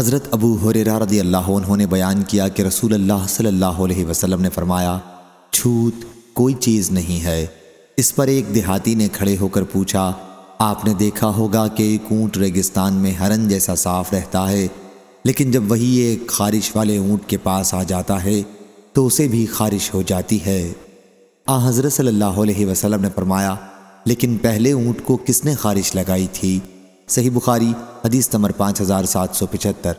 حضرت ابو حریرہ رضی اللہ عنہ نے بیان کیا کہ رسول اللہ صلی اللہ علیہ وسلم نے فرمایا، چھوت کوئی چیز نہیں ہے۔ اس پر ایک دیہاتی نے کھڑے ہو کر پوچھا، آپ نے دیکھا ہوگا کہ ایک اونٹ ریگستان میں ہرن جیسا صاف رہتا ہے، لیکن جب وہی ایک خارش والے اونٹ کے پاس آ جاتا ہے، تو اسے بھی خارش ہو جاتی ہے۔ آ، حضرت صلی اللہ علیہ وسلم نے فرمایا، لیکن پہلے اونٹ کو کس نے خارش لگائی تھی؟ صحیح بخاری حدیث نمبر پانچ ہزار سات سو پچہتر۔